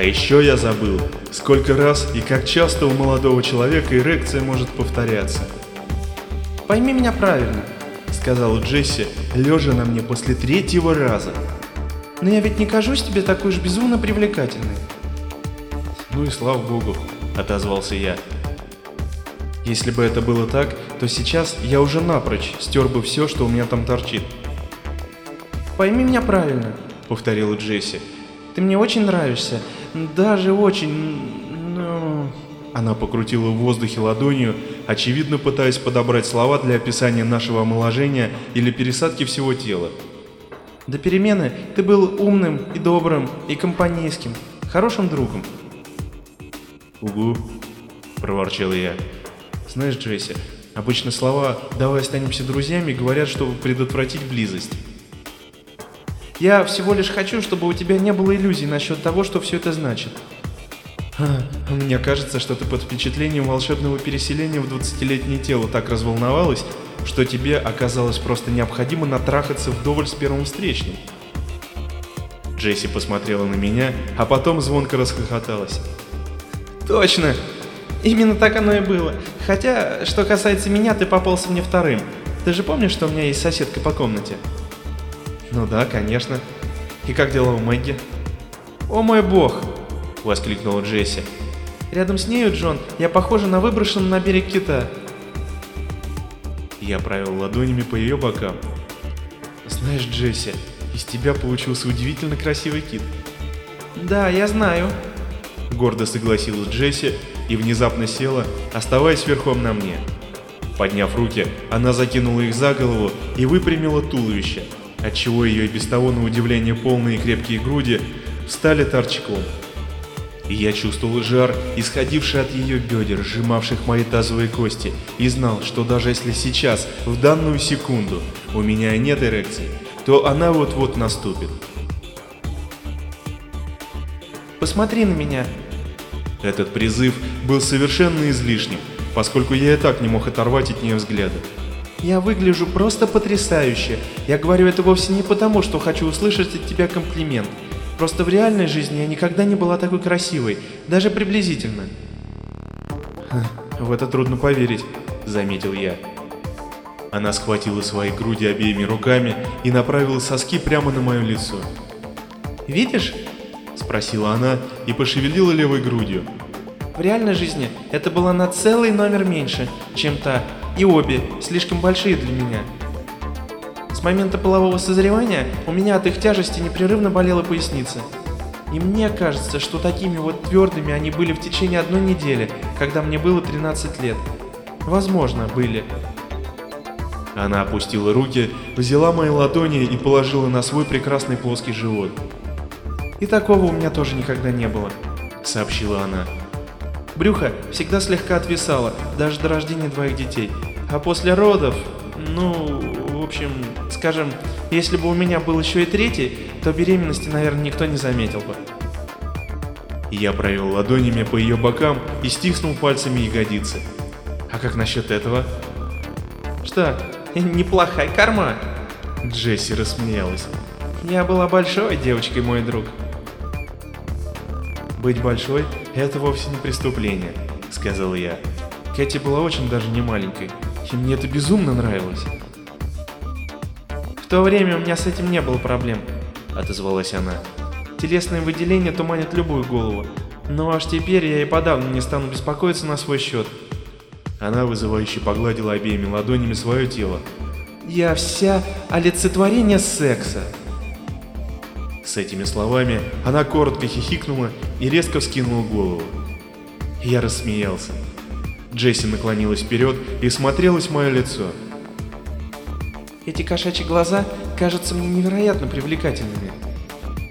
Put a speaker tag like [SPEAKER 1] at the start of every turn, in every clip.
[SPEAKER 1] А еще я забыл, сколько раз и как часто у молодого человека эрекция может повторяться.
[SPEAKER 2] «Пойми меня правильно», —
[SPEAKER 1] сказала Джесси, лежа на мне после третьего раза.
[SPEAKER 2] «Но я ведь не кажусь тебе такой уж безумно привлекательной».
[SPEAKER 1] «Ну и слава богу», — отозвался я. Если бы это было так, то сейчас я уже напрочь стер бы все, что у меня там торчит.
[SPEAKER 2] «Пойми меня правильно», —
[SPEAKER 1] повторила Джесси.
[SPEAKER 2] «Ты мне очень нравишься, даже очень, ну...»
[SPEAKER 1] Она покрутила в воздухе ладонью, очевидно пытаясь подобрать слова для описания нашего омоложения или пересадки всего тела.
[SPEAKER 2] До перемены ты был умным и добрым, и компанейским, хорошим другом.
[SPEAKER 1] «Угу», — проворчал я. Знаешь, Джесси, обычно слова «давай останемся друзьями» говорят, чтобы предотвратить близость.
[SPEAKER 2] Я всего лишь хочу, чтобы у тебя не было иллюзий насчет того, что все это значит.
[SPEAKER 1] А, мне кажется, что ты под впечатлением волшебного переселения в 20-летнее тело так разволновалась, что тебе оказалось просто необходимо натрахаться вдоволь с первым встречным. Джесси посмотрела на меня, а потом звонко расхохоталась.
[SPEAKER 2] «Точно! Именно так оно и было. Хотя, что касается меня, ты попался мне вторым. Ты же помнишь, что у меня есть соседка по комнате?
[SPEAKER 1] Ну да, конечно. И как дела у Мэгги?
[SPEAKER 2] О мой бог!
[SPEAKER 1] Воскликнула Джесси.
[SPEAKER 2] Рядом с нею, Джон, я похожа на выброшенного на берег кита.
[SPEAKER 1] Я провел ладонями по ее бокам. Знаешь, Джесси, из тебя получился удивительно красивый кит.
[SPEAKER 2] Да, я знаю.
[SPEAKER 1] Гордо согласилась Джесси и внезапно села, оставаясь верхом на мне. Подняв руки, она закинула их за голову и выпрямила туловище, отчего ее и без того на удивление полные крепкие груди стали торчком. И я чувствовал жар, исходивший от ее бедер, сжимавших мои тазовые кости, и знал, что даже если сейчас, в данную секунду, у меня нет эрекции, то она вот-вот наступит.
[SPEAKER 2] «Посмотри на меня»,
[SPEAKER 1] этот призыв был совершенно излишним, поскольку я и так не мог оторвать от нее взгляда.
[SPEAKER 2] «Я выгляжу просто потрясающе. Я говорю это вовсе не потому, что хочу услышать от тебя комплимент. Просто в реальной жизни я никогда не была такой красивой, даже приблизительно».
[SPEAKER 1] «В это трудно поверить», — заметил я. Она схватила свои груди обеими руками и направила соски прямо на мое лицо.
[SPEAKER 2] «Видишь?»
[SPEAKER 1] спросила она и пошевелила левой грудью.
[SPEAKER 2] В реальной жизни это было на целый номер меньше, чем та, и обе слишком большие для меня. С момента полового созревания у меня от их тяжести непрерывно болела поясница. И мне кажется, что такими вот твердыми они были в течение одной недели, когда мне было 13 лет. Возможно, были.
[SPEAKER 1] Она опустила руки, взяла мои ладони и положила на свой прекрасный плоский живот.
[SPEAKER 2] И такого у меня тоже никогда не было», — сообщила она. Брюхо всегда слегка отвисало, даже до рождения двоих детей. А после родов, ну, в общем, скажем, если бы у меня был еще и третий, то беременности, наверное, никто не заметил бы.
[SPEAKER 1] Я провел ладонями по ее бокам и стиснул пальцами ягодицы. А как насчет этого?
[SPEAKER 2] Что, неплохая корма?
[SPEAKER 1] Джесси рассмеялась.
[SPEAKER 2] Я была большой девочкой, мой друг.
[SPEAKER 1] «Быть большой – это вовсе не преступление», – сказал я. Кэти была очень даже не маленькой, и мне это безумно нравилось.
[SPEAKER 2] «В то время у меня с этим не было проблем», – отозвалась она. «Телесные выделения туманят любую голову, но аж теперь я и подавно не стану беспокоиться на свой счет».
[SPEAKER 1] Она вызывающе погладила обеими ладонями свое тело.
[SPEAKER 2] «Я вся олицетворение секса»,
[SPEAKER 1] с этими словами она коротко хихикнула и резко вскинула голову. Я рассмеялся. Джесси наклонилась вперед и смотрелась в мое лицо.
[SPEAKER 2] Эти кошачьи глаза кажутся мне невероятно привлекательными.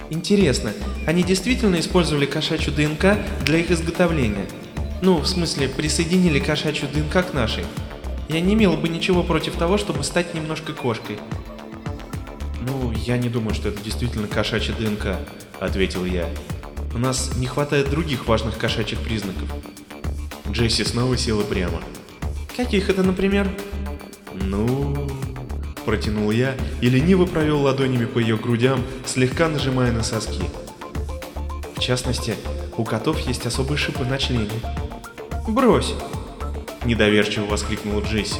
[SPEAKER 2] Интересно, они действительно использовали кошачью ДНК для их изготовления? Ну, в смысле, присоединили кошачью ДНК к нашей? Я не имела бы ничего против того, чтобы стать немножко кошкой.
[SPEAKER 1] «Ну, я не думаю, что это действительно кошачья ДНК», — ответил я. «У нас не хватает других важных кошачьих признаков». Джесси снова села прямо.
[SPEAKER 2] «Каких это, например?»
[SPEAKER 1] «Ну...» Протянул я и лениво провел ладонями по ее грудям, слегка нажимая на соски. В частности,
[SPEAKER 2] У котов есть особые шипы на члене. Брось!
[SPEAKER 1] Недоверчиво воскликнула Джесси.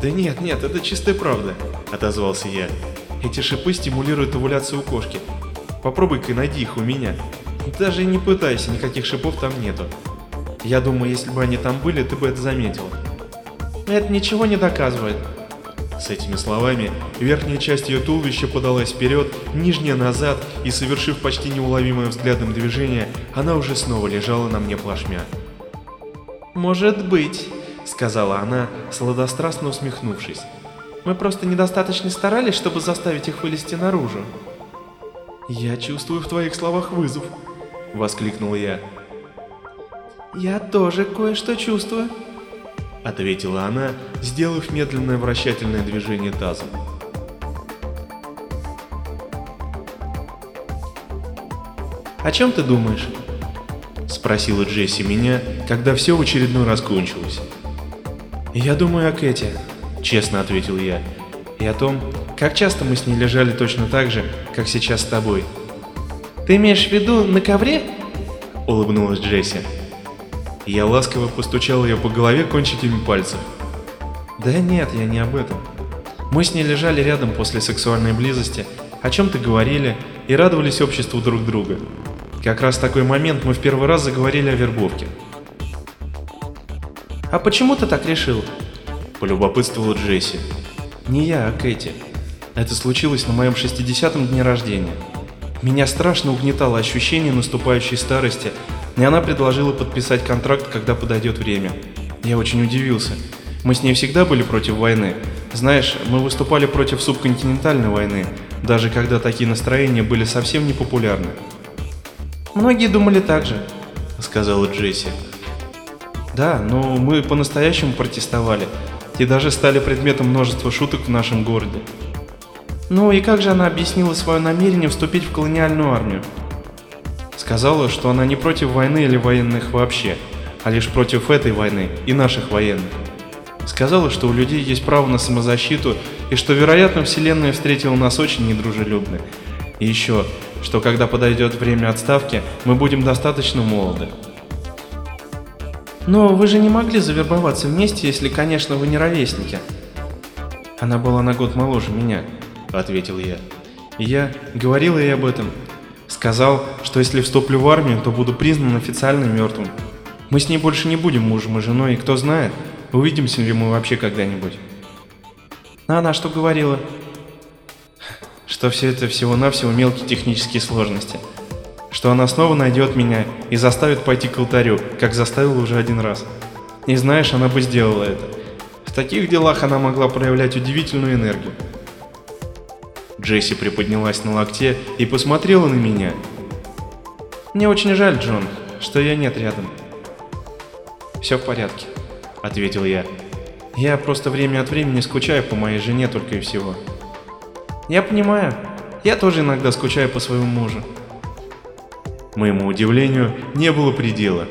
[SPEAKER 2] Да нет, нет, это чистая правда, отозвался я. Эти шипы стимулируют овуляцию у кошки. Попробуй-ка найди их у меня. Даже не пытайся, никаких шипов там нету. Я думаю, если бы они там были, ты бы это заметил. Это ничего не доказывает.
[SPEAKER 1] С этими словами верхняя часть ее туловища подалась вперед, нижняя назад, и совершив почти неуловимое взглядом движение, она уже снова лежала на мне плашмя.
[SPEAKER 2] «Может быть», — сказала она, сладострастно усмехнувшись. «Мы просто недостаточно старались, чтобы заставить их вылезти наружу».
[SPEAKER 1] «Я чувствую в твоих словах вызов», — воскликнул я.
[SPEAKER 2] «Я тоже кое-что чувствую», —
[SPEAKER 1] ответила она, сделав медленное вращательное движение тазом.
[SPEAKER 2] «О чем ты думаешь?»
[SPEAKER 1] — спросила Джесси меня, когда все в очередной раз кончилось.
[SPEAKER 2] «Я думаю о Кэти», — честно ответил я, — «и о том, как часто мы с ней лежали точно так же, как сейчас с тобой». «Ты имеешь в виду на ковре?»
[SPEAKER 1] — улыбнулась Джесси. Я ласково постучал ее по голове кончиками пальцев.
[SPEAKER 2] Да нет, я не об этом. Мы с ней лежали рядом после сексуальной близости, о чем-то говорили и радовались обществу друг друга. Как раз в такой момент мы в первый раз заговорили о вербовке. «А почему ты так решил?» – полюбопытствовала Джесси. «Не я, а Кэти. Это случилось на моем 60-м дне рождения. Меня страшно угнетало ощущение наступающей старости и она предложила подписать контракт, когда подойдет время. Я очень удивился. Мы с ней всегда были против войны. Знаешь, мы выступали против субконтинентальной войны, даже когда такие настроения были совсем не популярны. «Многие думали так же», — сказала Джесси. «Да, но мы по-настоящему протестовали, и даже стали предметом множества шуток в нашем городе». «Ну и как же она объяснила свое намерение вступить в колониальную армию?» Сказала, что она не против войны или военных вообще, а лишь против этой войны и наших военных. Сказала, что у людей есть право на самозащиту и что, вероятно, Вселенная встретила нас очень недружелюбно. И еще, что когда подойдет время отставки, мы будем достаточно молоды. Но вы же не могли завербоваться вместе, если, конечно, вы не ровесники. Она была на год моложе меня, ответил я. И я говорил ей об этом, Сказал, что если вступлю в армию, то буду признан официально мертвым. Мы с ней больше не будем мужем и женой, и кто знает, увидимся ли мы вообще когда-нибудь. А она что говорила? Что все это всего-навсего мелкие технические сложности. Что она снова найдет меня и заставит пойти к алтарю, как заставила уже один раз. И знаешь, она бы сделала это. В таких делах она могла проявлять удивительную энергию.
[SPEAKER 1] Джесси приподнялась на локте и посмотрела на меня.
[SPEAKER 2] «Мне очень жаль, Джон, что ее нет рядом». «Все в порядке», — ответил я. «Я просто время от времени скучаю по моей жене только и всего». «Я понимаю. Я тоже иногда скучаю по своему мужу».
[SPEAKER 1] Моему удивлению не было предела.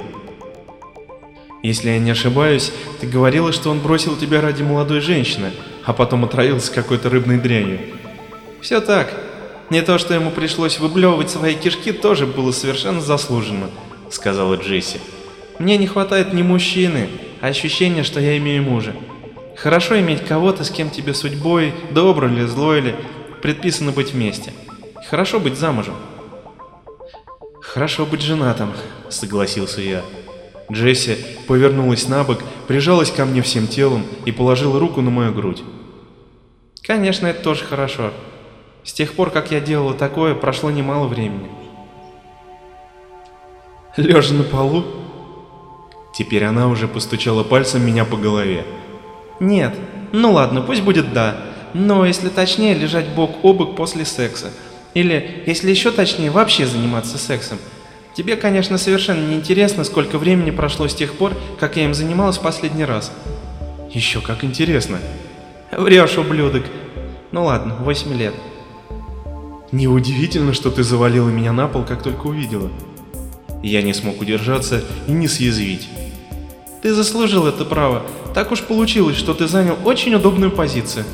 [SPEAKER 2] «Если я не ошибаюсь, ты говорила, что он бросил тебя ради молодой женщины, а потом отравился какой-то рыбной дрянью. Все так. Не то, что ему пришлось выблевывать свои кишки, тоже было совершенно заслуженно, сказала Джесси. Мне не хватает ни мужчины, а ощущения, что я имею мужа. Хорошо иметь кого-то, с кем тебе судьбой, добро или злой или, предписано быть вместе. Хорошо быть замужем. Хорошо быть женатым, согласился я. Джесси повернулась на бок, прижалась ко мне всем телом и положила руку на мою грудь. Конечно, это тоже хорошо, с тех пор, как я делала такое, прошло немало времени. Лежа на полу?
[SPEAKER 1] Теперь она уже постучала пальцем меня по голове.
[SPEAKER 2] Нет, ну ладно, пусть будет да. Но если точнее, лежать бок о бок после секса. Или, если еще точнее, вообще заниматься сексом. Тебе, конечно, совершенно не интересно, сколько времени прошло с тех пор, как я им занималась в последний раз.
[SPEAKER 1] Еще как интересно.
[SPEAKER 2] Врешь, ублюдок. Ну ладно, 8 лет.
[SPEAKER 1] Неудивительно, что ты завалила меня на пол, как только увидела. Я не смог удержаться и не съязвить.
[SPEAKER 2] Ты заслужил это право. Так уж получилось, что ты занял очень удобную позицию.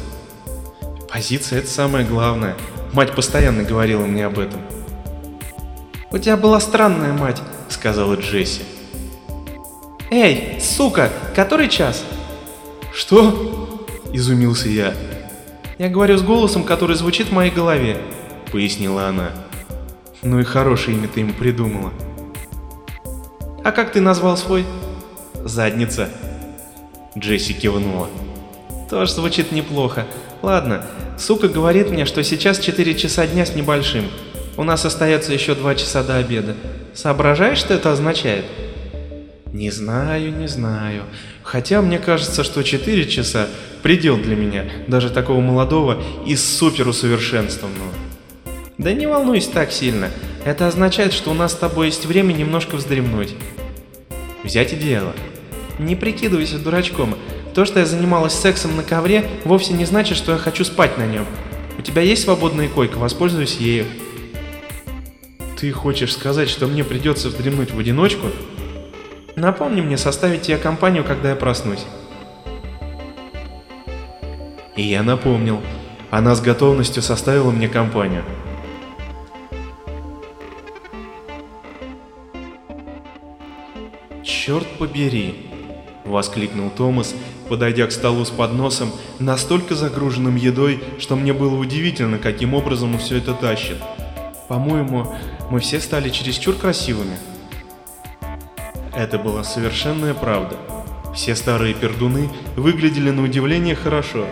[SPEAKER 2] Позиция — это самое главное. Мать постоянно говорила мне об этом. У тебя была странная мать.
[SPEAKER 1] — сказала Джесси.
[SPEAKER 2] «Эй, сука, который час?»
[SPEAKER 1] «Что?» — изумился я.
[SPEAKER 2] «Я говорю с голосом, который звучит в моей голове», —
[SPEAKER 1] пояснила она. «Ну и хорошее имя ты ему придумала».
[SPEAKER 2] «А как ты назвал свой?»
[SPEAKER 1] «Задница». Джесси кивнула.
[SPEAKER 2] «Тоже звучит неплохо. Ладно, сука говорит мне, что сейчас 4 часа дня с небольшим. У нас остается еще 2 часа до обеда. Соображаешь, что это означает?»
[SPEAKER 1] Не знаю, не знаю. Хотя мне кажется, что 4 часа – предел для меня, даже такого молодого и суперусовершенствованного.
[SPEAKER 2] Да не волнуйся так сильно. Это означает, что у нас с тобой есть время немножко вздремнуть.
[SPEAKER 1] Взять и дело.
[SPEAKER 2] Не прикидывайся дурачком. То, что я занималась сексом на ковре, вовсе не значит, что я хочу спать на нем. У тебя есть свободная койка, воспользуюсь ею.
[SPEAKER 1] Ты хочешь сказать, что мне придется вздремнуть в одиночку?
[SPEAKER 2] Напомни мне составить тебе компанию, когда я проснусь.
[SPEAKER 1] И я напомнил. Она с готовностью составила мне компанию. «Черт побери!» — воскликнул Томас, подойдя к столу с подносом, настолько загруженным едой, что мне было удивительно, каким образом все это тащит. «По-моему, мы все стали чересчур красивыми». Это была совершенная правда. Все старые пердуны выглядели на удивление хорошо.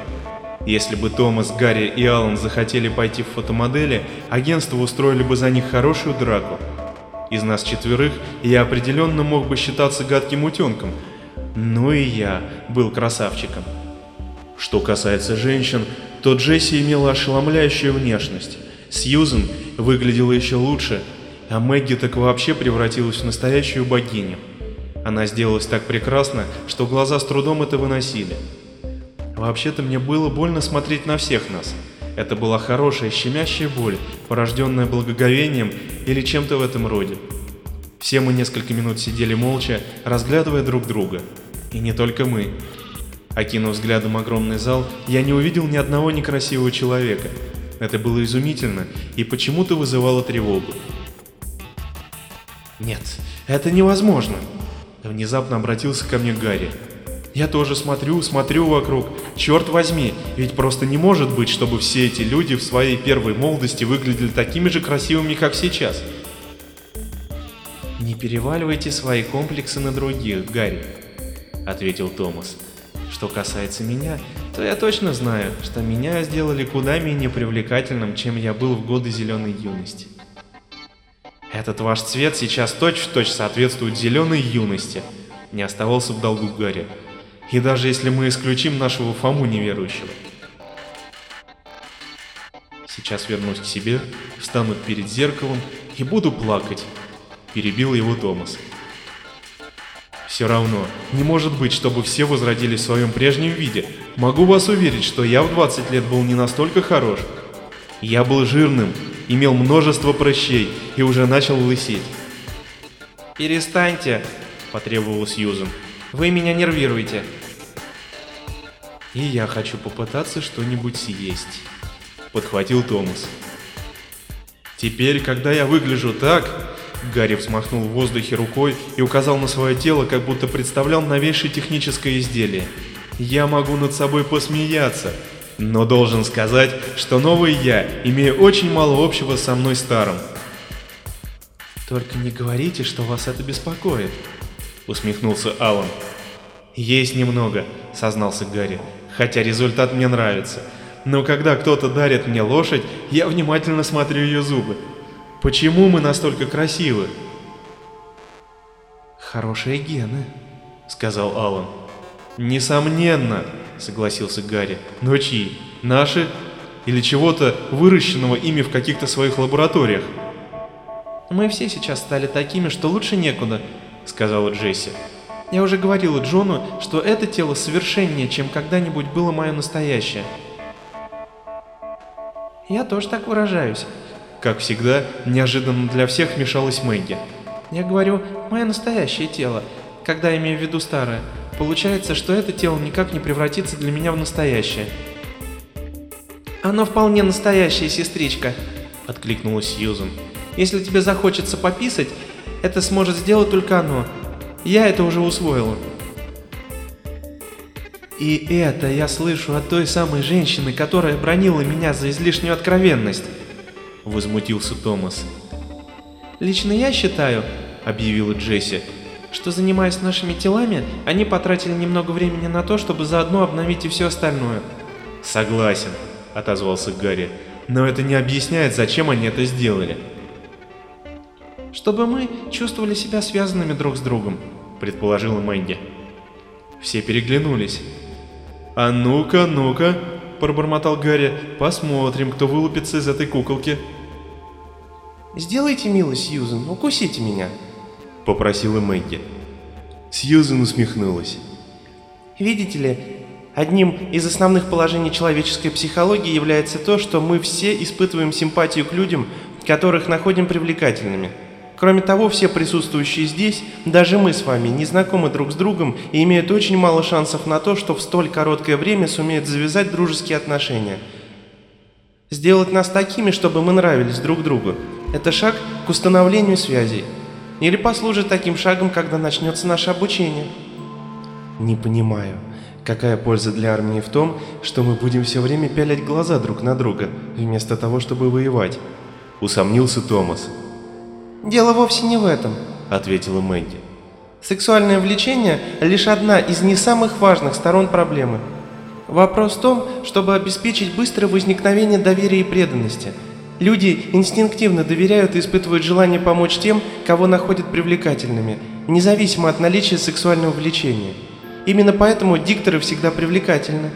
[SPEAKER 1] Если бы Томас, Гарри и Аллан захотели пойти в фотомодели, агентство устроили бы за них хорошую драку. Из нас четверых я определенно мог бы считаться гадким утенком, но и я был красавчиком. Что касается женщин, то Джесси имела ошеломляющую внешность. Сьюзен выглядела еще лучше, а Мэгги так вообще превратилась в настоящую богиню. Она сделалась так прекрасно, что глаза с трудом это выносили. Вообще-то мне было больно смотреть на всех нас. Это была хорошая, щемящая боль, порожденная благоговением или чем-то в этом роде. Все мы несколько минут сидели молча, разглядывая друг друга. И не только мы. Окинув взглядом огромный зал, я не увидел ни одного некрасивого человека. Это было изумительно и почему-то вызывало тревогу. «Нет, это невозможно!» Внезапно обратился ко мне Гарри. Я тоже смотрю, смотрю вокруг. Черт возьми, ведь просто не может быть, чтобы все эти люди в своей первой молодости выглядели такими же красивыми, как сейчас. Не переваливайте свои комплексы на других, Гарри, ответил Томас. Что касается меня, то я точно знаю, что меня сделали куда менее привлекательным, чем я был в годы зеленой юности. Этот ваш цвет сейчас точь-в-точь -точь соответствует зеленой юности. Не оставался в долгу Гарри. И даже если мы исключим нашего Фому неверующего. Сейчас вернусь к себе, встану перед зеркалом и буду плакать. Перебил его Томас. Все равно, не может быть, чтобы все возродились в своем прежнем виде. Могу вас уверить, что я в 20 лет был не настолько хорош. Я был жирным, имел множество прыщей и уже начал лысеть.
[SPEAKER 2] «Перестаньте!» – потребовал Сьюзен. «Вы меня нервируете!»
[SPEAKER 1] «И я хочу попытаться что-нибудь съесть», – подхватил Томас. «Теперь, когда я выгляжу так...» Гарри взмахнул в воздухе рукой и указал на свое тело, как будто представлял новейшее техническое изделие. «Я могу над собой посмеяться, но должен сказать, что новый я имею очень мало общего со мной старым.
[SPEAKER 2] «Только не говорите, что вас это беспокоит», — усмехнулся Алан.
[SPEAKER 1] «Есть немного», — сознался Гарри, — «хотя результат мне нравится. Но когда кто-то дарит мне лошадь, я внимательно смотрю ее зубы. Почему мы настолько красивы?»
[SPEAKER 2] «Хорошие гены», — сказал Алан.
[SPEAKER 1] «Несомненно», — согласился Гарри. «Но чьи? Наши? Или чего-то, выращенного ими в каких-то своих лабораториях?»
[SPEAKER 2] «Мы все сейчас стали такими, что лучше некуда», — сказала Джесси. «Я уже говорила Джону, что это тело совершеннее, чем когда-нибудь было мое настоящее». «Я тоже так выражаюсь».
[SPEAKER 1] Как всегда, неожиданно для всех вмешалась Мэгги.
[SPEAKER 2] «Я говорю, мое настоящее тело, когда имею в виду старое. Получается, что это тело никак не превратится для меня в настоящее. «Оно вполне настоящее, сестричка», — откликнулась Сьюзен. «Если тебе захочется пописать, это сможет сделать только оно. Я это уже усвоила. И это я слышу от той самой женщины, которая бронила меня за излишнюю откровенность. Возмутился Томас. Лично я считаю, объявила Джесси, что занимаясь нашими телами, они потратили немного времени на то, чтобы заодно обновить и все остальное.
[SPEAKER 1] Согласен, отозвался Гарри, но это не объясняет, зачем они это сделали.
[SPEAKER 2] Чтобы мы чувствовали себя связанными друг с другом, предположила Мэнди.
[SPEAKER 1] Все переглянулись. «А ну-ка, ну-ка», — пробормотал Гарри, — «посмотрим, кто вылупится из этой куколки».
[SPEAKER 2] «Сделайте милость, Сьюзен, укусите меня», —
[SPEAKER 1] попросила Мэгги. Сьюзен усмехнулась.
[SPEAKER 2] «Видите ли, одним из основных положений человеческой психологии является то, что мы все испытываем симпатию к людям, которых находим привлекательными». Кроме того, все присутствующие здесь, даже мы с вами, не знакомы друг с другом и имеют очень мало шансов на то, что в столь короткое время сумеют завязать дружеские отношения. Сделать нас такими, чтобы мы нравились друг другу – это шаг к установлению связей. Или послужит таким шагом, когда начнется наше обучение.
[SPEAKER 3] Не понимаю, какая польза для армии в том, что мы будем все время пялять глаза друг на друга, вместо того, чтобы воевать?
[SPEAKER 1] Усомнился Томас.
[SPEAKER 2] «Дело вовсе не в этом», — ответила Мэнди. «Сексуальное влечение — лишь одна из не самых важных сторон проблемы. Вопрос в том, чтобы обеспечить быстрое возникновение доверия и преданности. Люди инстинктивно доверяют и испытывают желание помочь тем, кого находят привлекательными, независимо от наличия сексуального влечения. Именно поэтому дикторы всегда привлекательны.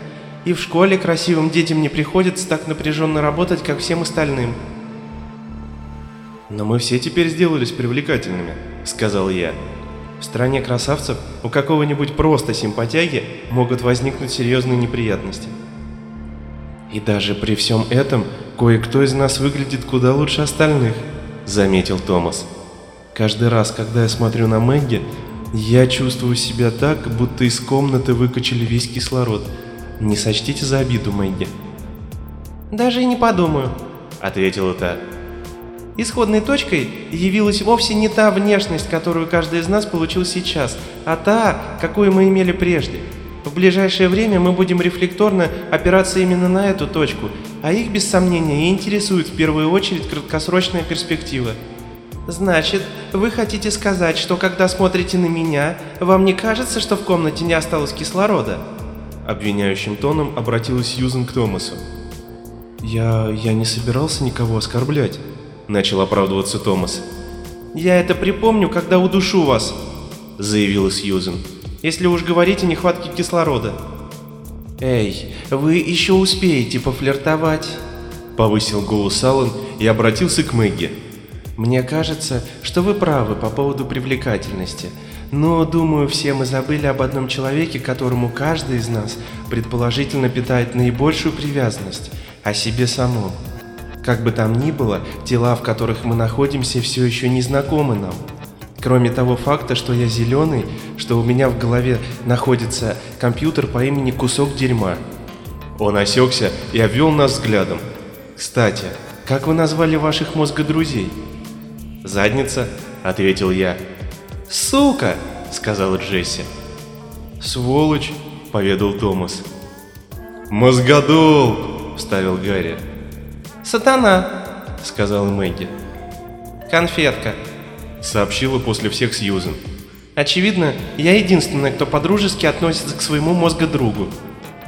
[SPEAKER 2] И в школе красивым детям не приходится так напряженно работать, как всем остальным».
[SPEAKER 1] «Но мы все теперь сделались привлекательными», — сказал я.
[SPEAKER 3] «В стране красавцев у какого-нибудь просто симпатяги могут возникнуть серьезные неприятности. И даже при всем этом кое-кто из нас выглядит куда лучше остальных», — заметил Томас. «Каждый раз, когда я смотрю на Мэгги, я чувствую себя так, будто из комнаты выкачали весь кислород. Не сочтите за обиду, Мэгги».
[SPEAKER 2] «Даже и не подумаю», — ответила та. Исходной точкой явилась вовсе не та внешность, которую каждый из нас получил сейчас, а та, какую мы имели прежде. В ближайшее время мы будем рефлекторно опираться именно на эту точку, а их, без сомнения, и интересует в первую очередь краткосрочная перспектива. Значит, вы хотите сказать, что когда смотрите на меня, вам не кажется, что в комнате не осталось кислорода?
[SPEAKER 3] Обвиняющим тоном обратилась Юзен к Томасу. Я... я не собирался никого оскорблять начал оправдываться Томас.
[SPEAKER 2] «Я это припомню, когда удушу вас», — заявила Сьюзен. «Если уж говорить о нехватке кислорода». «Эй, вы еще успеете пофлиртовать», — повысил голос Аллен и обратился к Мэгги. «Мне кажется, что вы правы по поводу привлекательности, но, думаю, все мы забыли об одном человеке, которому каждый из нас предположительно питает наибольшую привязанность, о себе самом. Как бы там ни было, тела, в которых мы находимся, все еще не знакомы нам. Кроме того факта, что я зеленый, что у меня в голове находится компьютер по имени Кусок Дерьма.
[SPEAKER 1] Он осекся и обвел нас взглядом.
[SPEAKER 3] «Кстати, как вы назвали ваших мозгодрузей?»
[SPEAKER 1] «Задница», — ответил я.
[SPEAKER 2] «Сука!» — сказала Джесси.
[SPEAKER 1] «Сволочь!» — поведал Томас. «Мозгодол!» — вставил Гарри.
[SPEAKER 2] «Сатана», — сказала Мэгги. «Конфетка», —
[SPEAKER 1] сообщила после всех Сьюзен.
[SPEAKER 2] «Очевидно, я единственная, кто подружески относится к своему мозгодругу».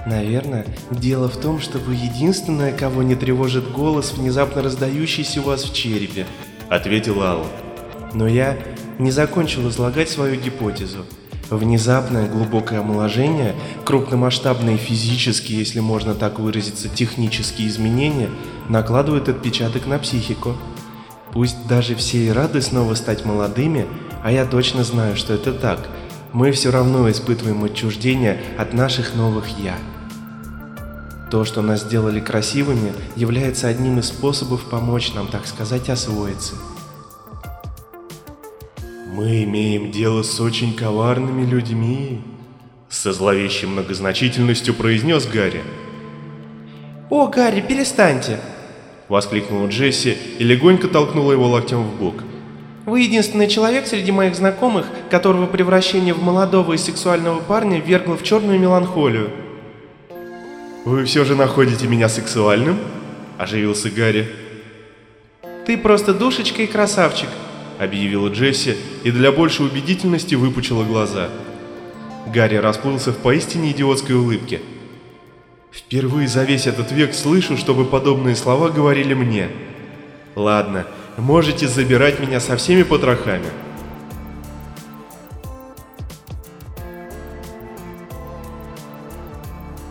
[SPEAKER 3] «Наверное, дело в том, что вы единственная, кого не тревожит голос, внезапно раздающийся у вас в черепе», —
[SPEAKER 1] ответил Алла.
[SPEAKER 3] «Но я не закончил излагать свою гипотезу. Внезапное глубокое омоложение, крупномасштабные физические, если можно так выразиться, технические изменения накладывают отпечаток на психику. Пусть даже все и рады снова стать молодыми, а я точно знаю, что это так, мы все равно испытываем отчуждение от наших новых «я». То, что нас сделали красивыми, является одним из способов помочь нам, так сказать, освоиться –
[SPEAKER 1] «Мы имеем дело с очень коварными людьми», — со зловещей многозначительностью произнес Гарри.
[SPEAKER 2] «О, Гарри, перестаньте!»
[SPEAKER 1] — воскликнула Джесси и легонько толкнула его локтем в бок.
[SPEAKER 3] Вы единственный человек среди моих знакомых, которого превращение в молодого и сексуального парня ввергло в черную меланхолию.
[SPEAKER 1] «Вы все же находите меня сексуальным?» – оживился Гарри.
[SPEAKER 3] «Ты просто душечка и красавчик», –
[SPEAKER 1] объявила Джесси и для большей убедительности выпучила глаза. Гарри расплылся в поистине идиотской улыбке. «Впервые за весь этот век слышу, чтобы подобные слова говорили мне. Ладно, можете забирать меня со всеми потрохами».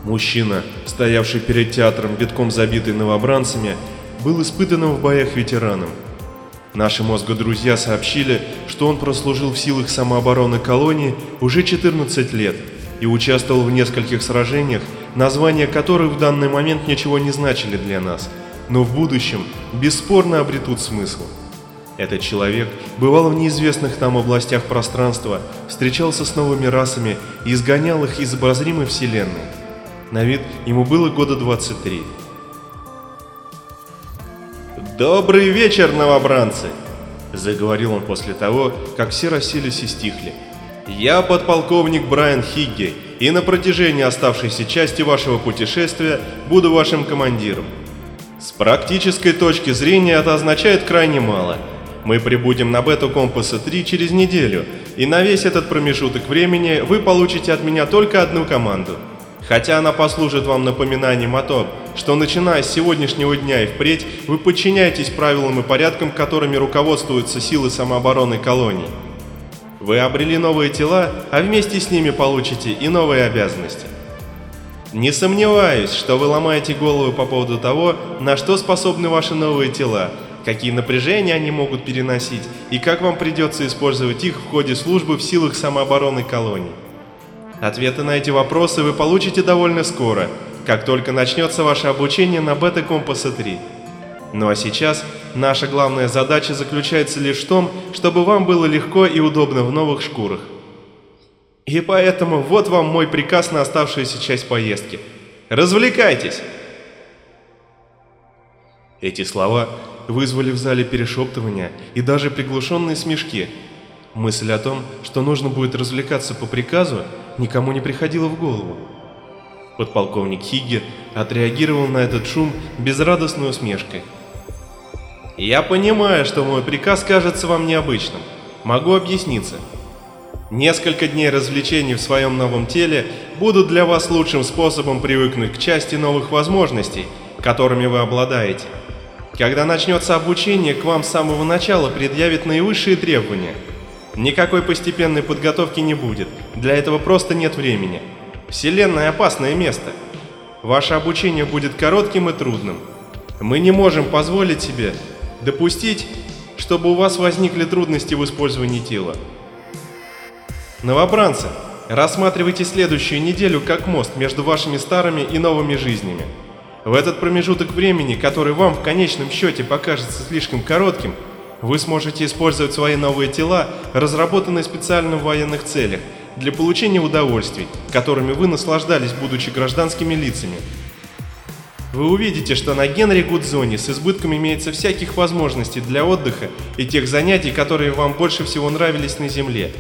[SPEAKER 1] Мужчина, стоявший перед театром, битком забитый новобранцами, был испытанным в боях ветераном. Наши мозгодрузья сообщили, что он прослужил в силах самообороны колонии уже 14 лет и участвовал в нескольких сражениях, названия которых в данный момент ничего не значили для нас, но в будущем бесспорно обретут смысл. Этот человек бывал в неизвестных нам областях пространства, встречался с новыми расами и изгонял их из обозримой вселенной. На вид ему было года 23. «Добрый вечер, новобранцы!» – заговорил он после того, как все расселись и стихли. «Я подполковник Брайан Хигги, и на протяжении оставшейся части вашего путешествия буду вашим командиром. С практической точки зрения это означает крайне мало. Мы прибудем на бету компаса 3 через неделю, и на весь этот промежуток времени вы получите от меня только одну команду – хотя она послужит вам напоминанием о том, что начиная с сегодняшнего дня и впредь вы подчиняетесь правилам и порядкам, которыми руководствуются силы самообороны колоний. Вы обрели новые тела, а вместе с ними получите и новые обязанности. Не сомневаюсь, что вы ломаете голову по поводу того, на что способны ваши новые тела, какие напряжения они могут переносить и как вам придется использовать их в ходе службы в силах самообороны колоний. Ответы на эти вопросы вы получите довольно скоро, как только начнется ваше обучение на бета-компаса 3. Ну а сейчас наша главная задача заключается лишь в том, чтобы вам было легко и удобно в новых шкурах. И поэтому вот вам мой приказ на оставшуюся часть поездки. Развлекайтесь! Эти слова вызвали в зале перешептывания и даже приглушенные смешки. Мысль о том, что нужно будет развлекаться по приказу, никому не приходило в голову. Подполковник Хигги отреагировал на этот шум безрадостной усмешкой. «Я понимаю, что мой приказ кажется вам необычным. Могу объясниться. Несколько дней развлечений в своем новом теле будут для вас лучшим способом привыкнуть к части новых возможностей, которыми вы обладаете. Когда начнется обучение, к вам с самого начала предъявят наивысшие требования – Никакой постепенной подготовки не будет, для этого просто нет времени. Вселенная – опасное место. Ваше обучение будет коротким и трудным. Мы не можем позволить себе допустить, чтобы у вас возникли трудности в использовании тела. Новобранцы, рассматривайте следующую неделю как мост между вашими старыми и новыми жизнями. В этот промежуток времени, который вам в конечном счете покажется слишком коротким – вы сможете использовать свои новые тела, разработанные специально в военных целях, для получения удовольствий, которыми вы наслаждались, будучи гражданскими лицами. Вы увидите, что на Генри Гудзоне с избытком имеется всяких возможностей для отдыха и тех занятий, которые вам больше всего нравились на Земле.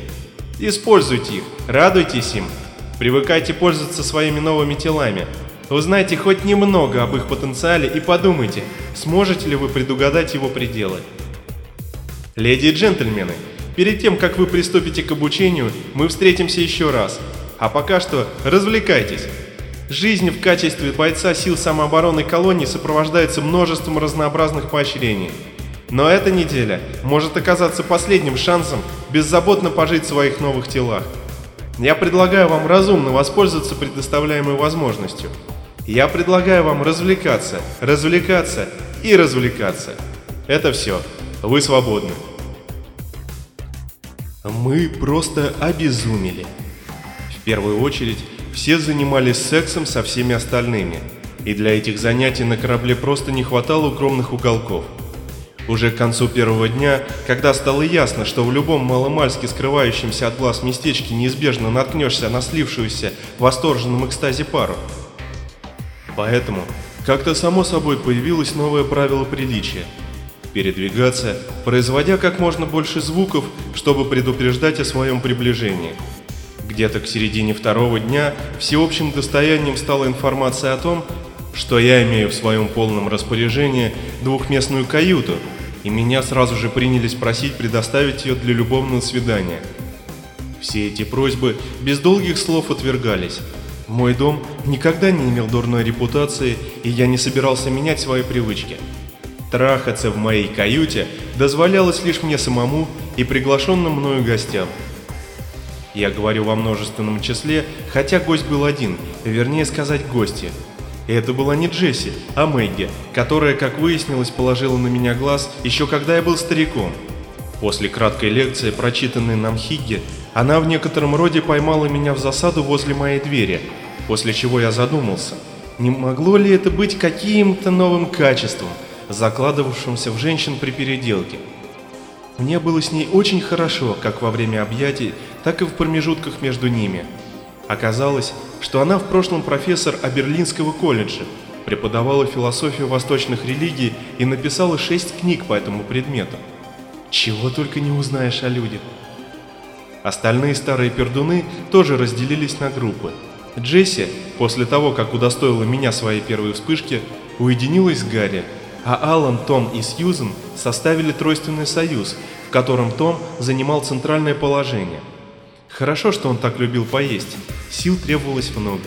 [SPEAKER 1] Используйте их, радуйтесь им, привыкайте пользоваться своими новыми телами, узнайте хоть немного об их потенциале и подумайте, сможете ли вы предугадать его пределы. Леди и джентльмены, перед тем, как вы приступите к обучению, мы встретимся еще раз. А пока что развлекайтесь. Жизнь в качестве бойца сил самообороны колонии сопровождается множеством разнообразных поощрений. Но эта неделя может оказаться последним шансом беззаботно пожить в своих новых телах. Я предлагаю вам разумно воспользоваться предоставляемой возможностью. Я предлагаю вам развлекаться, развлекаться и развлекаться. Это все. Вы свободны. Мы просто обезумели. В первую очередь, все занимались сексом со всеми остальными, и для этих занятий на корабле просто не хватало укромных уголков. Уже к концу первого дня, когда стало ясно, что в любом маломальски скрывающемся от глаз местечке неизбежно наткнешься на слившуюся в восторженном экстазе пару. Поэтому как-то само собой появилось новое правило приличия. передвигаться, производя как можно больше звуков, чтобы предупреждать о своем приближении. Где-то к середине второго дня всеобщим достоянием стала информация о том, что я имею в своем полном распоряжении двухместную каюту, и меня сразу же принялись просить предоставить ее для любовного свидания. Все эти просьбы без долгих слов отвергались. Мой дом никогда не имел дурной репутации, и я не собирался менять свои привычки. Трахаться в моей каюте дозволялось лишь мне самому и приглашенным мною гостям. Я говорю во множественном числе, хотя гость был один, вернее сказать гости. И это была не Джесси, а Мэгги, которая, как выяснилось, положила на меня глаз еще когда я был стариком. После краткой лекции, прочитанной нам Хигги, она в некотором роде поймала меня в засаду возле моей двери, после чего я задумался, не могло ли это быть каким-то новым качеством, закладывавшимся в женщин при переделке. Мне было с ней очень хорошо, как во время объятий, так и в промежутках между ними. Оказалось, что она в прошлом профессор Аберлинского колледжа, преподавала философию восточных религий и написала шесть книг по этому предмету. Чего только не узнаешь о людях. Остальные старые пердуны тоже разделились на группы. Джесси, после того, как удостоила меня своей первой вспышки, уединилась с Гарри, а Алан, Том и Сьюзен составили тройственный союз, в котором Том занимал центральное положение. Хорошо, что он так любил поесть, сил требовалось много.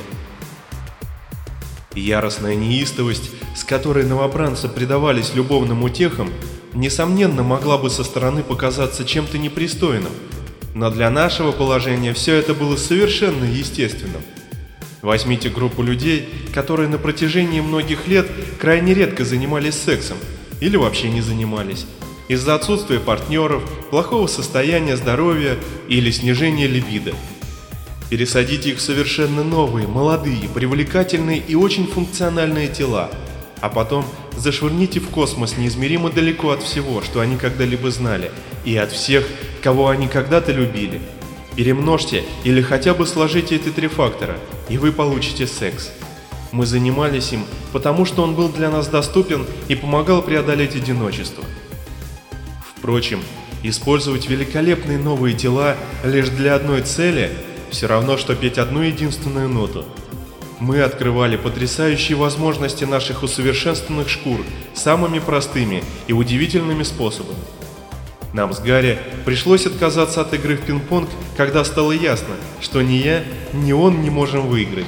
[SPEAKER 1] Яростная неистовость, с которой новобранцы предавались любовным утехам, несомненно могла бы со стороны показаться чем-то непристойным, но для нашего положения все это было совершенно естественным. Возьмите группу людей, которые на протяжении многих лет крайне редко занимались сексом или вообще не занимались, из-за отсутствия партнеров, плохого состояния здоровья или снижения либидо. Пересадите их в совершенно новые, молодые, привлекательные и очень функциональные тела, а потом зашвырните в космос неизмеримо далеко от всего, что они когда-либо знали, и от всех, кого они когда-то любили – Перемножьте или хотя бы сложите эти три фактора, и вы получите секс. Мы занимались им, потому что он был для нас доступен и помогал преодолеть одиночество. Впрочем, использовать великолепные новые тела лишь для одной цели – все равно, что петь одну единственную ноту. Мы открывали потрясающие возможности наших усовершенствованных шкур самыми простыми и удивительными способами. Нам с Гарри пришлось отказаться от игры в пинг-понг, когда стало ясно, что ни я, ни он не можем выиграть.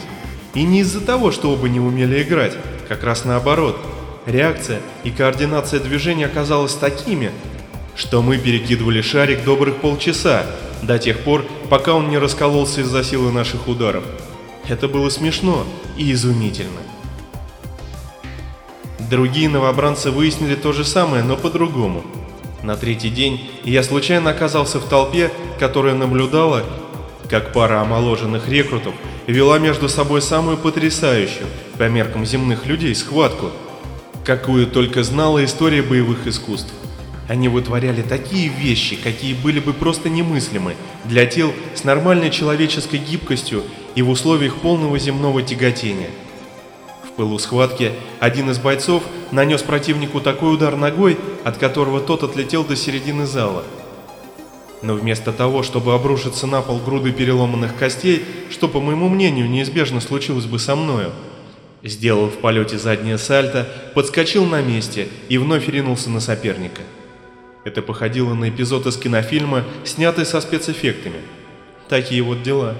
[SPEAKER 1] И не из-за того, что оба не умели играть, как раз наоборот. Реакция и координация движений оказалась такими, что мы перекидывали шарик добрых полчаса, до тех пор, пока он не раскололся из-за силы наших ударов. Это было смешно и изумительно. Другие новобранцы выяснили то же самое, но по-другому. На третий день я случайно оказался в толпе, которая наблюдала, как пара омоложенных рекрутов вела между собой самую потрясающую, по меркам земных людей, схватку, какую только знала история боевых искусств. Они вытворяли такие вещи, какие были бы просто немыслимы для тел с нормальной человеческой гибкостью и в условиях полного земного тяготения – пылу схватки один из бойцов нанес противнику такой удар ногой, от которого тот отлетел до середины зала. Но вместо того, чтобы обрушиться на пол груды переломанных костей, что, по моему мнению, неизбежно случилось бы со мною, сделал в полете заднее сальто, подскочил на месте и вновь ринулся на соперника. Это походило на эпизод из кинофильма, снятый со спецэффектами. Такие вот дела.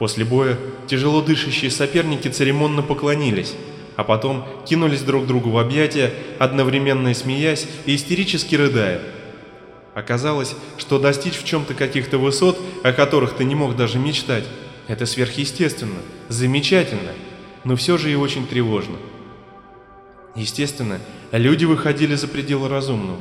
[SPEAKER 1] После боя тяжело дышащие соперники церемонно поклонились, а потом кинулись друг другу в объятия, одновременно смеясь и истерически рыдая. Оказалось, что достичь в чем-то каких-то высот, о которых ты не мог даже мечтать, это сверхъестественно, замечательно, но все же и очень тревожно. Естественно, люди выходили за пределы разумного.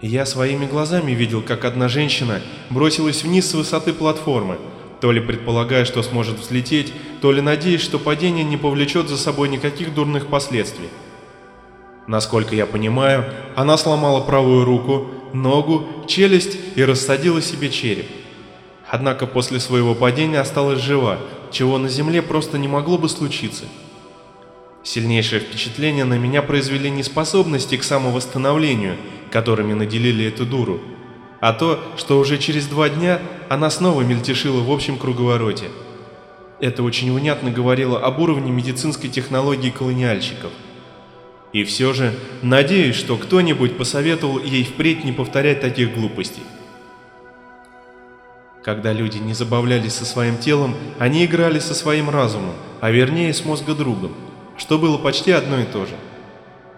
[SPEAKER 1] Я своими глазами видел, как одна женщина бросилась вниз с высоты платформы, то ли предполагая, что сможет взлететь, то ли надеясь, что падение не повлечет за собой никаких дурных последствий. Насколько я понимаю, она сломала правую руку, ногу, челюсть и рассадила себе череп. Однако после своего падения осталась жива, чего на Земле просто не могло бы случиться.
[SPEAKER 3] Сильнейшее впечатление на меня произвели не способности к самовосстановлению, которыми наделили эту дуру, а то, что уже через два дня она снова мельтешила в общем круговороте. Это очень внятно говорило об уровне медицинской технологии колониальщиков. И все же, надеюсь, что кто-нибудь посоветовал ей впредь не повторять таких глупостей. Когда люди не забавлялись со своим телом, они играли со своим разумом, а вернее с мозгодругом, что было почти одно и то же.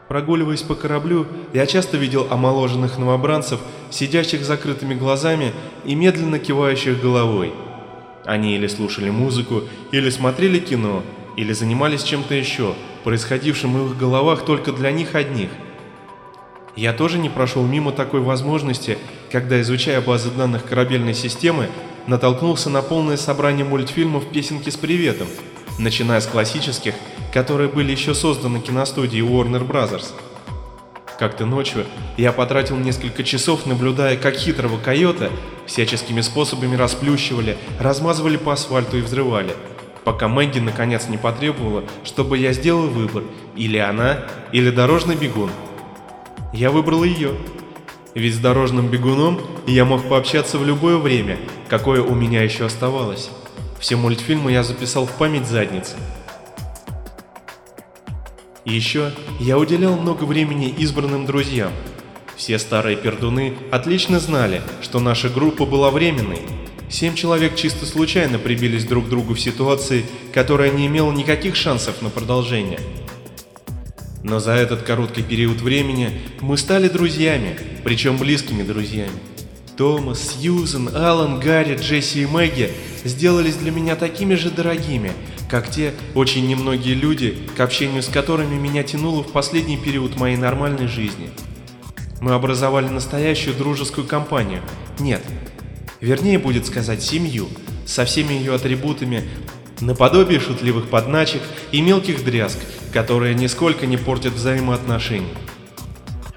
[SPEAKER 3] Прогуливаясь по кораблю, я часто видел омоложенных новобранцев, сидящих с закрытыми глазами и медленно кивающих головой. Они или слушали музыку, или смотрели кино, или занимались чем-то еще, происходившим в их головах только для них одних. Я тоже не прошел мимо такой возможности, когда, изучая базы данных корабельной системы, натолкнулся на полное собрание мультфильмов «Песенки с приветом», начиная с классических, которые были еще созданы киностудией Warner Bros. Как-то ночью я потратил несколько часов, наблюдая, как хитрого койота всяческими способами расплющивали, размазывали по асфальту и взрывали, пока Мэгги наконец не потребовала, чтобы я сделал выбор, или она, или дорожный бегун. Я выбрал ее. Ведь с дорожным бегуном я мог пообщаться в любое время, какое у меня еще оставалось. Все мультфильмы я записал в память задницы. И еще я уделял много времени избранным друзьям. Все старые пердуны отлично знали, что наша группа была временной. Семь человек чисто случайно прибились друг к другу в ситуации, которая не имела никаких шансов на продолжение. Но за этот короткий период времени мы стали друзьями, причем близкими друзьями. Томас, Сьюзен, Алан, Гарри, Джесси и Мэгги сделались для меня такими же дорогими, как те очень немногие люди, к общению с которыми меня тянуло в последний период моей нормальной жизни. Мы образовали настоящую дружескую компанию. Нет, вернее будет сказать семью, со всеми ее атрибутами, наподобие шутливых подначек и мелких дрязг, которые нисколько не портят взаимоотношения.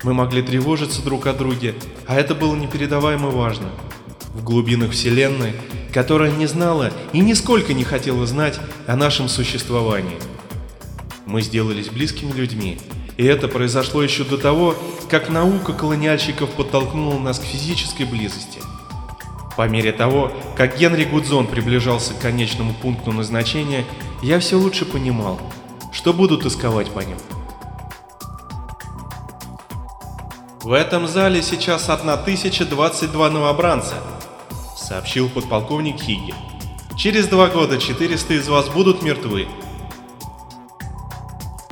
[SPEAKER 3] Мы могли тревожиться друг о друге, а это было непередаваемо важно. В глубинах Вселенной, которая не знала и нисколько не хотела знать о нашем существовании. Мы сделались близкими людьми, и это произошло еще до того, как наука колониальщиков подтолкнула нас к физической близости. По мере того, как Генри Гудзон приближался к конечному пункту назначения, я все лучше понимал, что будут тосковать по ним.
[SPEAKER 1] В этом зале сейчас 1022 новобранца, сообщил подполковник Хиги. Через два года 400 из вас будут мертвы.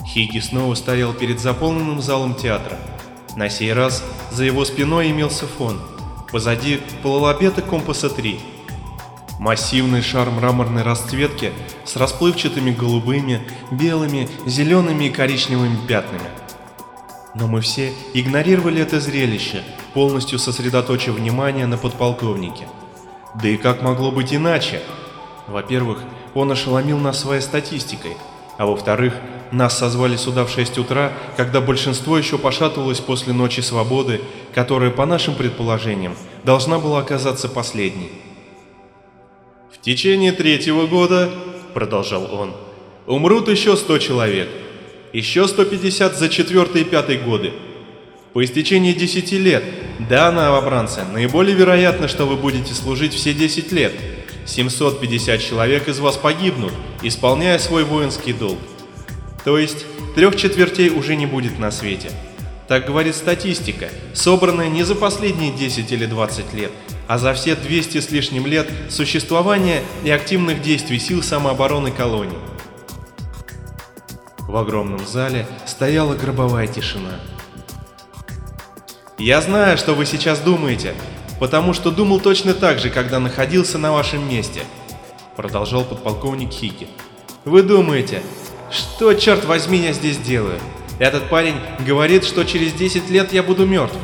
[SPEAKER 1] Хиги снова стоял перед заполненным залом театра. На сей раз за его спиной имелся фон. Позади полулобета компаса 3. Массивный шар мраморной расцветки с расплывчатыми голубыми, белыми, зелеными и коричневыми пятнами. Но мы все игнорировали это зрелище, полностью сосредоточив внимание на подполковнике. Да и как могло быть иначе? Во-первых, он ошеломил нас своей статистикой, а во-вторых, нас созвали сюда в 6 утра, когда большинство еще пошатывалось после ночи свободы, которая, по нашим предположениям, должна была оказаться последней. «В течение третьего года, — продолжал он, — умрут еще 100 человек, еще 150 за четвертый и пятый годы. По истечении 10 лет, да, новобранцы, наиболее вероятно, что вы будете служить все 10 лет. 750 человек из вас погибнут, исполняя свой воинский долг. То есть, трех четвертей уже не будет на свете. Так говорит статистика, собранная не за последние 10 или 20 лет, а за все 200 с лишним лет существования и активных действий сил самообороны колонии. В огромном зале стояла гробовая тишина. Я знаю, что вы сейчас думаете, потому что думал точно так же, когда находился на вашем месте, продолжал подполковник Хики. Вы думаете, что, черт возьми, я здесь делаю? Этот парень говорит, что через 10 лет я буду мертв.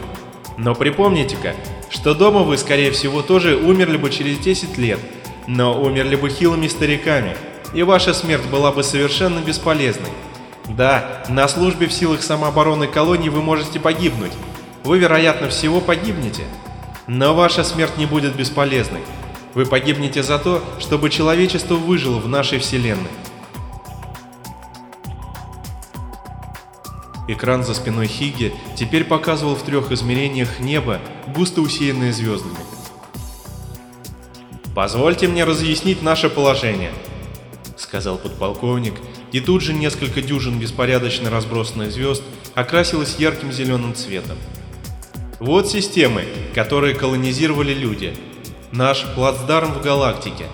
[SPEAKER 1] Но припомните-ка, что дома вы, скорее всего, тоже умерли бы через 10 лет, но умерли бы хилыми стариками, и ваша смерть была бы совершенно бесполезной. Да, на службе в силах самообороны колонии вы можете погибнуть, вы, вероятно, всего погибнете. Но ваша смерть не будет бесполезной. Вы погибнете за то, чтобы человечество выжило в нашей вселенной. Экран за спиной Хигги теперь показывал в трех измерениях небо, густо усеянное звездами. «Позвольте мне разъяснить наше положение», — сказал подполковник, и тут же несколько дюжин беспорядочно разбросанных звезд окрасилось ярким зеленым цветом. Вот системы, которые колонизировали люди. Наш плацдарм в галактике.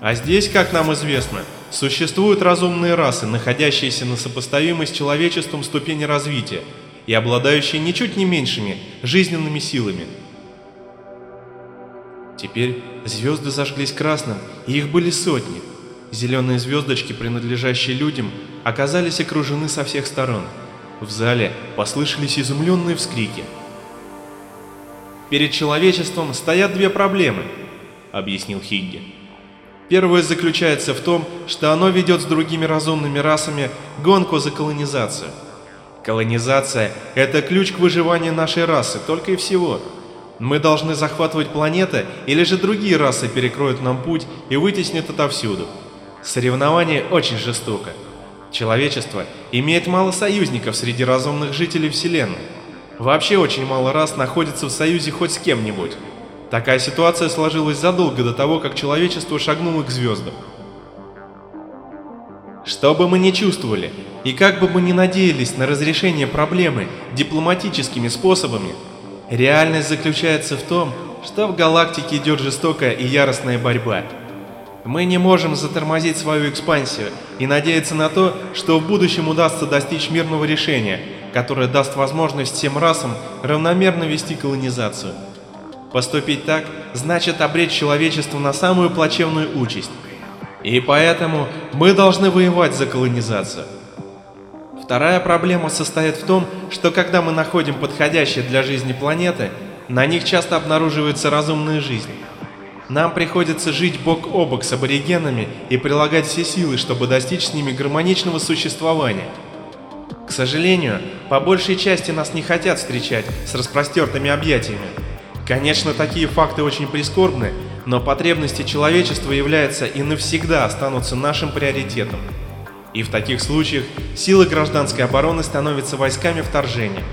[SPEAKER 1] А здесь, как нам известно, существуют разумные расы, находящиеся на сопоставимой с человечеством ступени развития и обладающие ничуть не меньшими жизненными силами. Теперь звезды зажглись красным, и их были сотни. Зеленые звездочки, принадлежащие людям, оказались окружены со всех сторон. В зале послышались изумленные вскрики. «Перед человечеством стоят две проблемы», — объяснил Хигги. Первое заключается в том, что оно ведет с другими разумными расами гонку за колонизацию. Колонизация — это ключ к выживанию нашей расы, только и всего. Мы должны захватывать планеты, или же другие расы перекроют нам путь и вытеснят отовсюду. Соревнование очень жестоко. Человечество имеет мало союзников среди разумных жителей Вселенной. Вообще очень мало раз находится в союзе хоть с кем-нибудь. Такая ситуация сложилась задолго до того, как человечество шагнуло к звездам. Что бы мы ни чувствовали, и как бы мы ни надеялись на разрешение проблемы дипломатическими способами, реальность заключается в том, что в галактике идет жестокая и яростная борьба. Мы не можем затормозить свою экспансию и надеяться на то, что в будущем удастся достичь мирного решения, которое даст возможность всем расам равномерно вести колонизацию. Поступить так значит обречь человечество на самую плачевную участь. И поэтому мы должны воевать за колонизацию. Вторая проблема состоит в том, что когда мы находим подходящие для жизни планеты, на них часто обнаруживается разумная жизнь. Нам приходится жить бок о бок с аборигенами и прилагать все силы, чтобы достичь с ними гармоничного существования. К сожалению, по большей части нас не хотят встречать с распростертыми объятиями. Конечно, такие факты очень прискорбны, но потребности человечества являются и навсегда останутся нашим приоритетом. И в таких случаях силы гражданской обороны становятся войсками вторжения.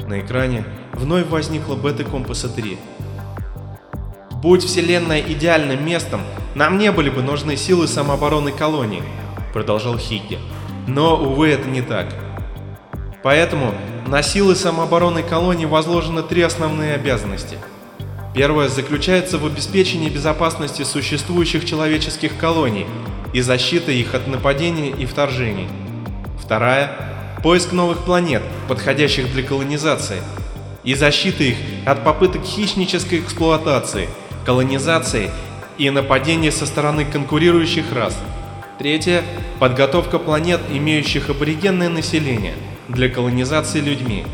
[SPEAKER 1] На экране вновь возникла бета-компаса 3. Будь Вселенная идеальным местом, нам не были бы нужны силы самообороны колонии, продолжал Хигги. Но, увы, это не так. Поэтому на силы самообороны колонии возложены три основные обязанности. Первая заключается в обеспечении безопасности существующих человеческих колоний и защиты их от нападений и вторжений. Вторая – поиск новых планет, подходящих для колонизации, и защита их от попыток хищнической эксплуатации, колонизации и нападения со стороны конкурирующих рас. Третье – подготовка планет, имеющих аборигенное население – для колонизации людьми.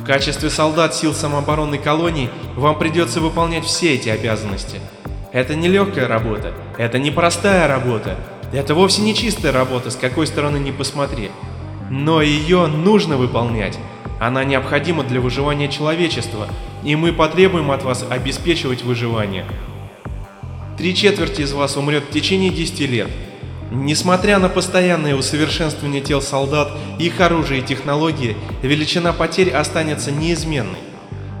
[SPEAKER 1] В качестве солдат сил самообороны колоний вам придется выполнять все эти обязанности. Это не легкая работа, это не простая работа, это вовсе не чистая работа, с какой стороны ни посмотри. Но ее нужно выполнять. Она необходима для выживания человечества, и мы потребуем от вас обеспечивать выживание. Три четверти из вас умрет в течение 10 лет, Несмотря на постоянное усовершенствование тел солдат, их оружия и технологии, величина потерь останется неизменной.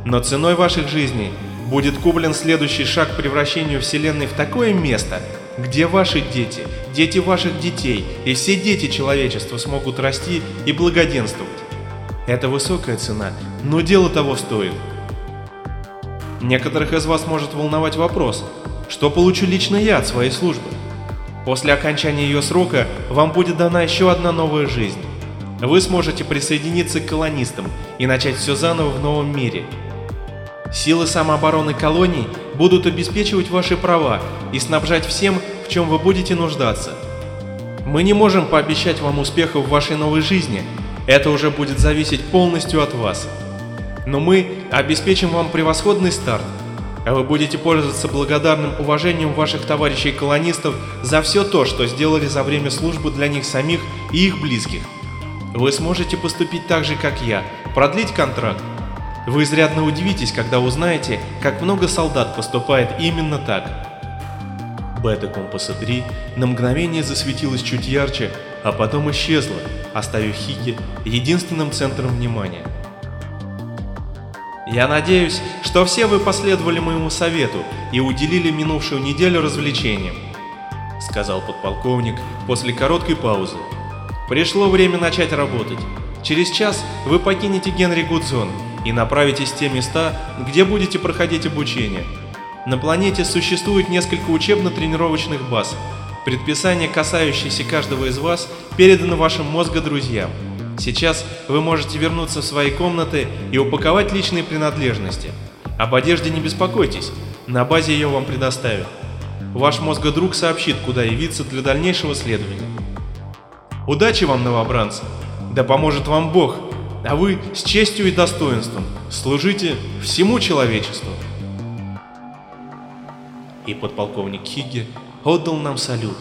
[SPEAKER 1] Но ценой ваших жизней будет куплен следующий шаг к превращению Вселенной в такое место, где ваши дети, дети ваших детей и все дети человечества смогут расти и благоденствовать. Это высокая цена, но дело того стоит. Некоторых из вас может волновать вопрос, что получу лично я от своей службы. После окончания ее срока вам будет дана еще одна новая жизнь. Вы сможете присоединиться к колонистам и начать все заново в новом мире. Силы самообороны колоний будут обеспечивать ваши права и снабжать всем, в чем вы будете нуждаться. Мы не можем пообещать вам успеха в вашей новой жизни, это уже будет зависеть полностью от вас. Но мы обеспечим вам превосходный старт а вы будете пользоваться благодарным уважением ваших товарищей-колонистов за все то, что сделали за время службы для них самих и их близких. Вы сможете поступить так же, как я, продлить контракт. Вы изрядно удивитесь, когда узнаете, как много солдат поступает именно так. Бета компаса 3 на мгновение засветилась чуть ярче, а потом исчезла, оставив Хики единственным центром внимания.
[SPEAKER 2] Я надеюсь, что все вы последовали моему совету и уделили минувшую неделю развлечениям, сказал подполковник после короткой паузы. Пришло время начать работать. Через час вы покинете Генри Гудзон и направитесь в те места, где будете проходить обучение. На планете существует несколько учебно-тренировочных баз. Предписание, касающееся каждого из вас, передано вашим мозгодрузьям. Сейчас вы можете вернуться в свои комнаты и упаковать личные принадлежности. Об одежде не беспокойтесь, на базе ее вам предоставят. Ваш мозгодруг сообщит, куда явиться для дальнейшего следования. Удачи вам, новобранцы! Да поможет вам Бог, а вы с честью и достоинством служите всему человечеству. И подполковник Хигги отдал нам салют.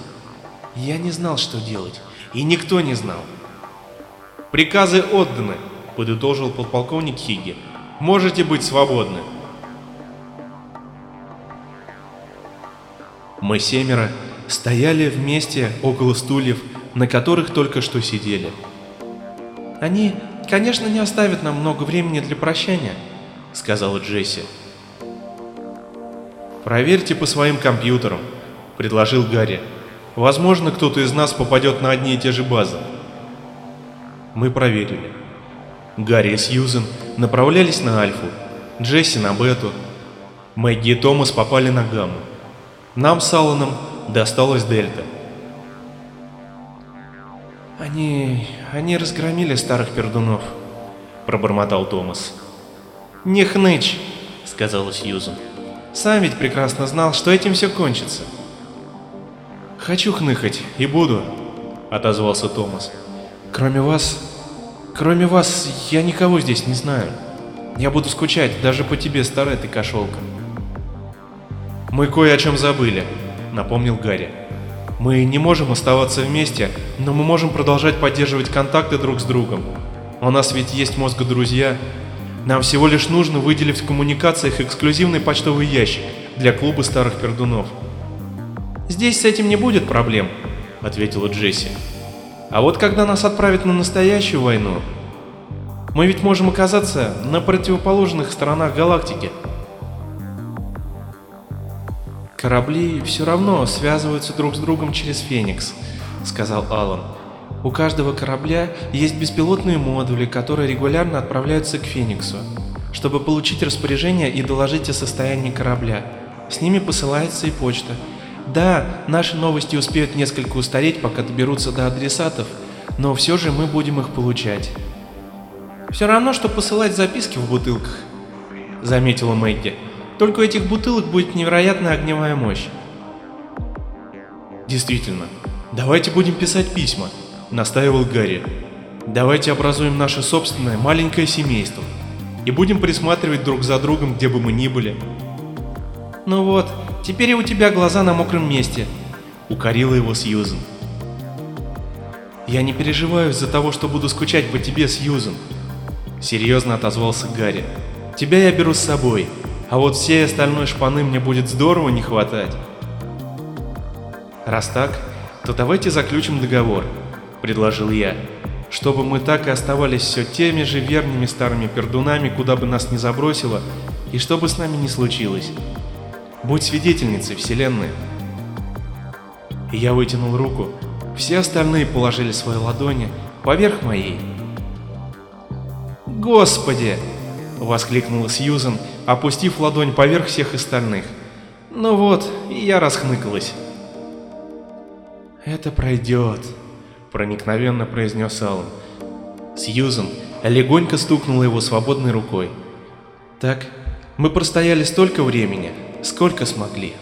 [SPEAKER 2] Я не знал, что делать, и никто не знал. «Приказы отданы», — подытожил подполковник Хигги. «Можете быть свободны». Мы семеро стояли вместе около стульев, на которых только что сидели. «Они, конечно, не оставят нам много времени для прощания», — сказала Джесси. «Проверьте по своим компьютерам», — предложил Гарри. «Возможно, кто-то из нас попадет на одни и те же базы». Мы проверили. Гарри и Сьюзен направлялись на Альфу, Джесси на Бету. Мэгги и Томас попали на Гамму. Нам с Алланом досталась Дельта. «Они... они разгромили старых пердунов», — пробормотал Томас. «Не хнычь», — сказала Сьюзен. «Сам ведь прекрасно знал, что этим все кончится». «Хочу хныкать, и буду», — отозвался Томас. Кроме вас... Кроме вас, я никого здесь не знаю. Я буду скучать даже по тебе, старая ты кошелка. Мы кое о чем забыли, напомнил Гарри. Мы не можем оставаться вместе, но мы можем продолжать поддерживать контакты друг с другом. У нас ведь есть мозга-друзья. Нам всего лишь нужно выделить в коммуникациях эксклюзивный почтовый ящик для клуба старых пердунов. «Здесь с этим не будет проблем», — ответила Джесси. А вот когда нас отправят на настоящую войну, мы ведь можем оказаться на противоположных сторонах галактики. Корабли все равно связываются друг с другом через Феникс, сказал Алан. У каждого корабля есть беспилотные модули, которые регулярно отправляются к Фениксу, чтобы получить распоряжение и доложить о состоянии корабля. С ними посылается и почта, да, наши новости успеют несколько устареть, пока доберутся до адресатов, но все же мы будем их получать. Все равно, что посылать записки в бутылках, заметила Мэгги. Только у этих бутылок будет невероятная огневая мощь. Действительно, давайте будем писать письма, настаивал Гарри. Давайте образуем наше собственное маленькое семейство и будем присматривать друг за другом, где бы мы ни были. Ну вот, Теперь и у тебя глаза на мокром месте», — укорила его Сьюзен. «Я не переживаю из-за того, что буду скучать по тебе, Сьюзен», — серьезно отозвался Гарри. «Тебя я беру с собой, а вот всей остальной шпаны мне будет здорово не хватать». «Раз так, то давайте заключим договор», — предложил я, «чтобы мы так и оставались все теми же верными старыми пердунами, куда бы нас ни забросило, и что бы с нами ни случилось». Будь свидетельницей Вселенной. И я вытянул руку. Все остальные положили свои ладони поверх моей. «Господи!» — воскликнула Сьюзен, опустив ладонь поверх всех остальных. Ну вот, и я расхныкалась. «Это пройдет», — проникновенно произнес Аллан. Сьюзен легонько стукнула его свободной рукой. «Так, мы простояли столько времени, сколько смогли.